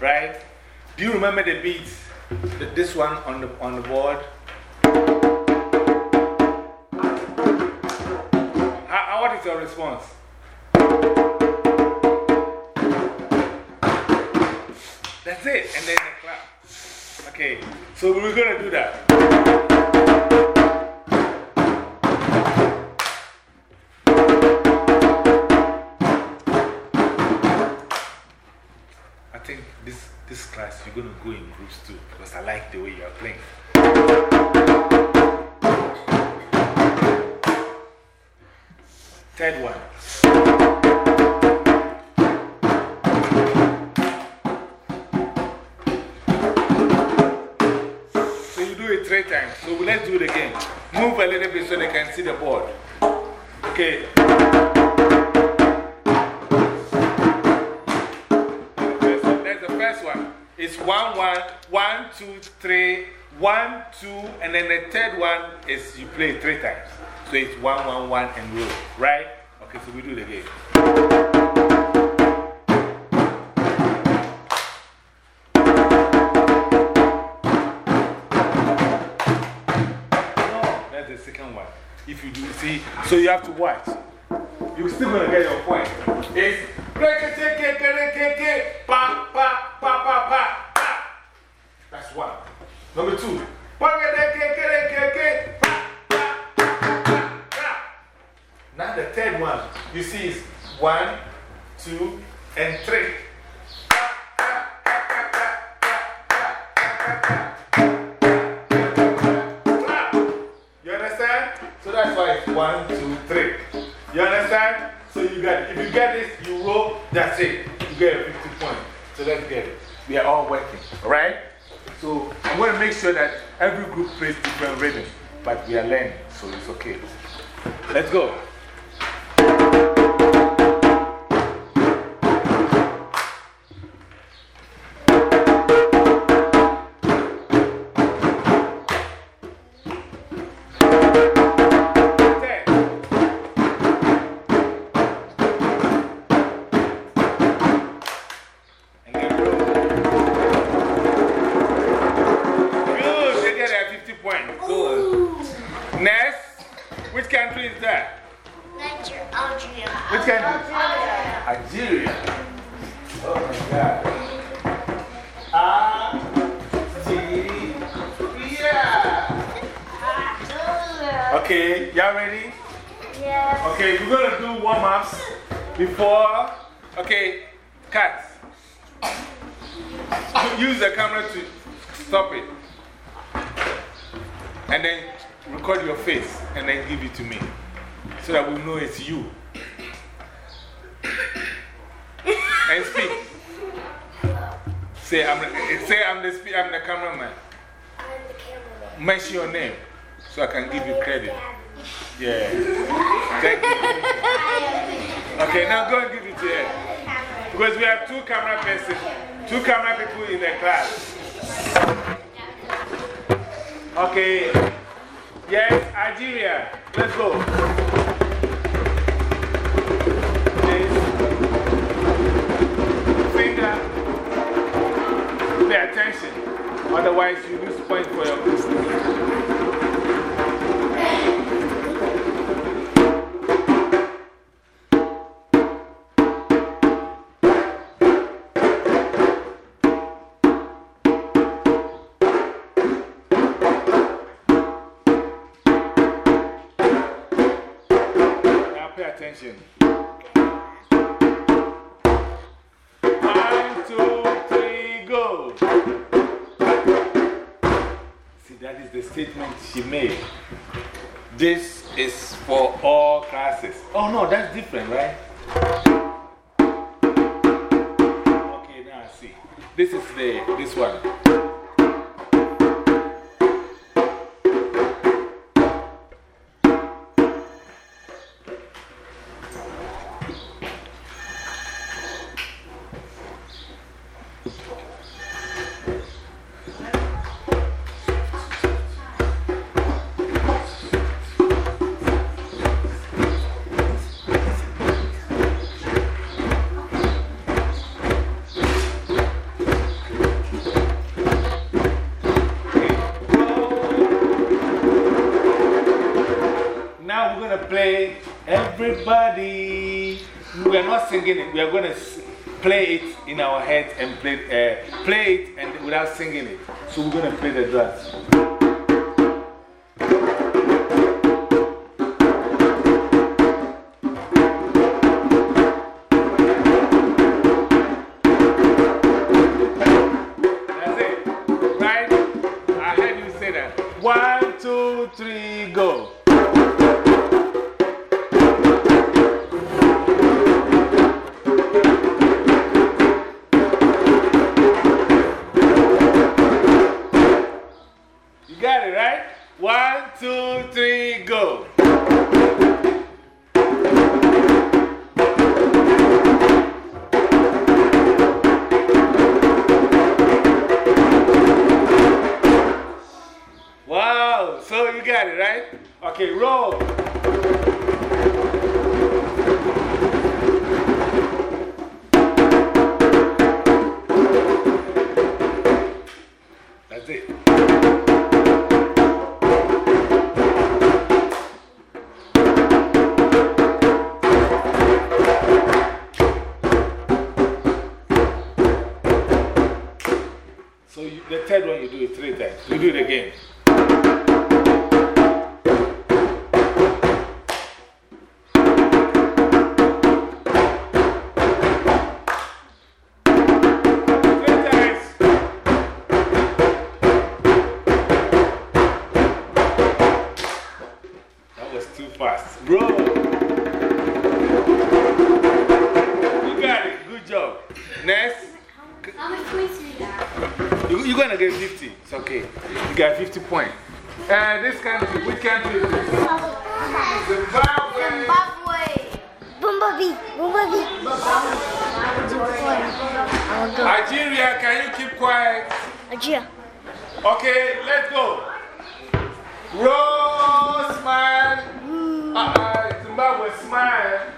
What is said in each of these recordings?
right? Do you remember the beats? This one on the, on the board? How, what is your response? That's it, and then the clap. Okay, so we're going to do that. Class, you're going to go in groups too because I like the way you're playing. Third one. So you do it three times. So let's do it again. Move a little bit so they can see the board. Okay. It's one, one, one, two, three, one, two, and then the third one is you play three times. So it's one, one, one, and roll, right? Okay, so we do it again. that's the second one. If you do, see, so you have to watch. You're still going to get your point. It's pa, pa, pa, pa, pa. That's one. Number two. Now the third one, you see is one, two, and three. You understand? So that's why one, two, three. You understand? So you got, if you get this, you roll, that's it. You get a 50 point. So let's get it. We are all working, all right? So I'm going to make sure that every group plays different rhythm, but we are learning, so it's okay. Let's go. Okay, y'all ready? Yeah. Okay, we're gonna do warm ups before. Okay, cut. Use the camera to stop it. And then record your face and then give it to me so that we know it's you. and speak. Say, I'm, say I'm, the, I'm the cameraman. I'm the cameraman. Mention your name so I can give you credit. Yeah. Thank you. Okay, now go and give it to her. Because we have two camera persons, two camera people in the class. Okay. Yes, Algeria. Let's go. Pay attention, otherwise you lose point for your business. pay attention. One, two, three, go. See, that is the statement she made. This is for all classes. Oh, no, that's different, right? Okay, now I see. This is the, this one. Singing we are going to play it in our head and play, uh, play it and without singing it. So we're going to play the drums. two, three. Last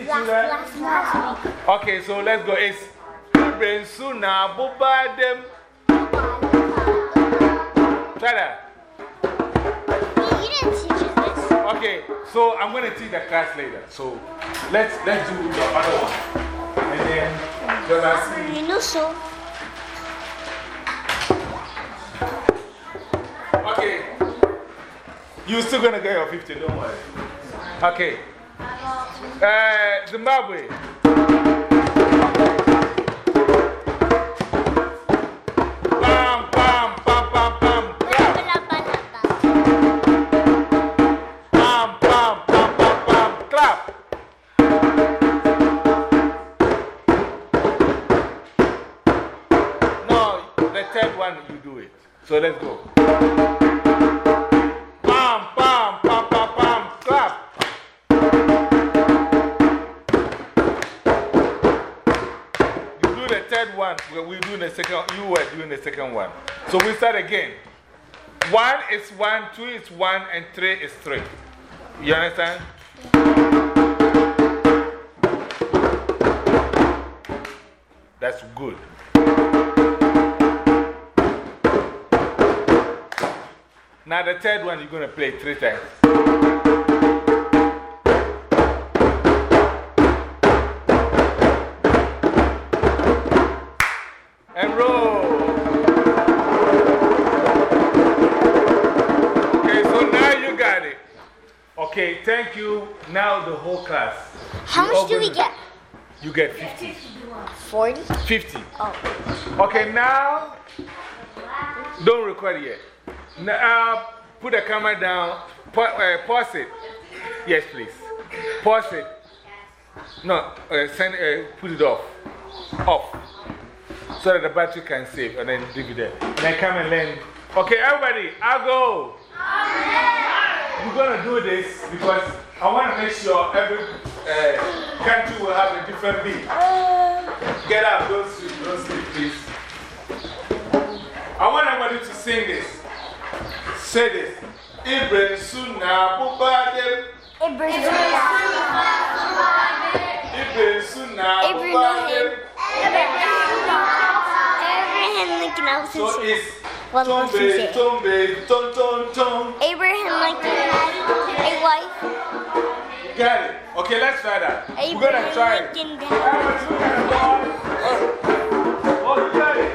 Teach you that? Last, last. Okay, so let's go. It's Bensuna Bobadem. Try that. You didn't teach us this. Okay, so I'm going to teach the class later. So let's, let's do the other one. And then, because I see. You know so. Okay. You're still going to get your 50, don't worry. Okay. Uh, Zimbabwe. Third one, we we're doing the second, you were doing the second one. So we start again. One is one, two is one, and three is three. You understand? That's good. Now, the third one, you're going to play three times. Now the whole class. How much do we gonna- get? You get 50. 40? 50. Oh. Okay, now, don't record yet. Now, put the camera down. Pa uh, pause it. Yes, please. Pause it. No, uh, send, uh, put it off. Off. So that the battery can save and then leave it there. And then come and learn. Okay, everybody, I'll go. We're going to do this because I want to make sure every uh, country will have a different beat. Get up, don't sleep, don't sleep, please. I want everybody to sing this. Say this. Ibrahim Suna Bubadem. Ibrahim. Ibrahim Suna Ibrahim. Bubadem. Abraham Lincoln Nelson. So it's One more Tombe, say. Tombe, Tom, Tom, Tom. Abraham Lincoln a wife. Got it. Okay, let's try that. We're going to try it. Lincoln Everybody look at the ball. Oh, you got it.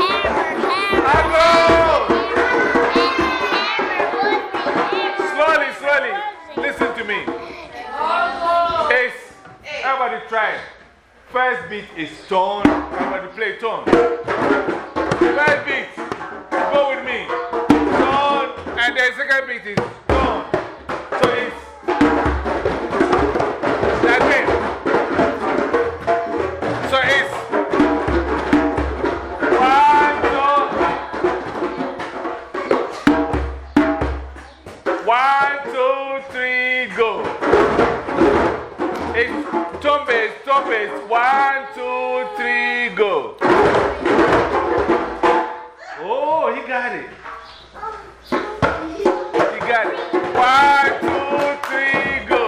hammer, hammer, hammer. Slowly, slowly. Listen to me. It's, everybody try. First beat is tone. Everybody play tone. First beat. Go with me. Tone. And the second beat is One, two, three, go. It's tone bass. One, two, three, go. Oh, he got it. He got it. One, two, three, go.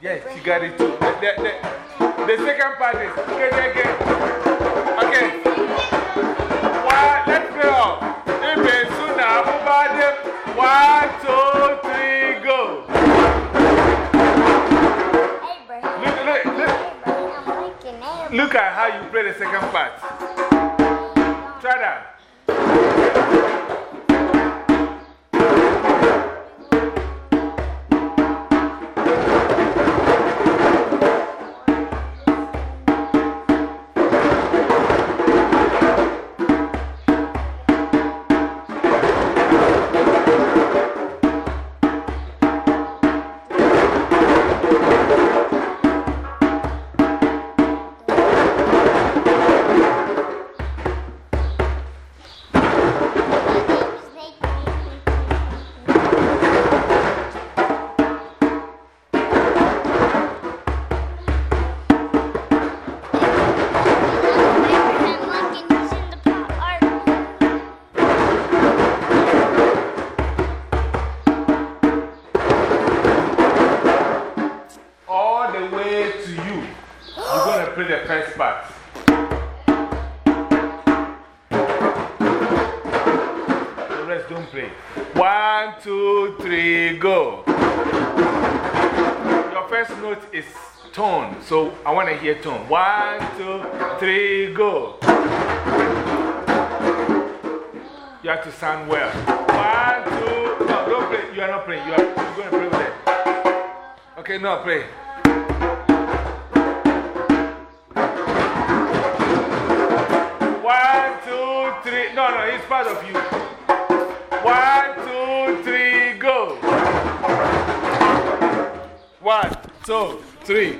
Yes, he got it too. The, the, the, the second part is. Okay. Okay. So I want to hear tone. One, two, three, go. You have to sound well. One, two, no, don't play. You are not playing. You are, you're going to play with it. Okay, no, play. One, two, three. No, no, it's part of you. One, two, three, go. One, two, three.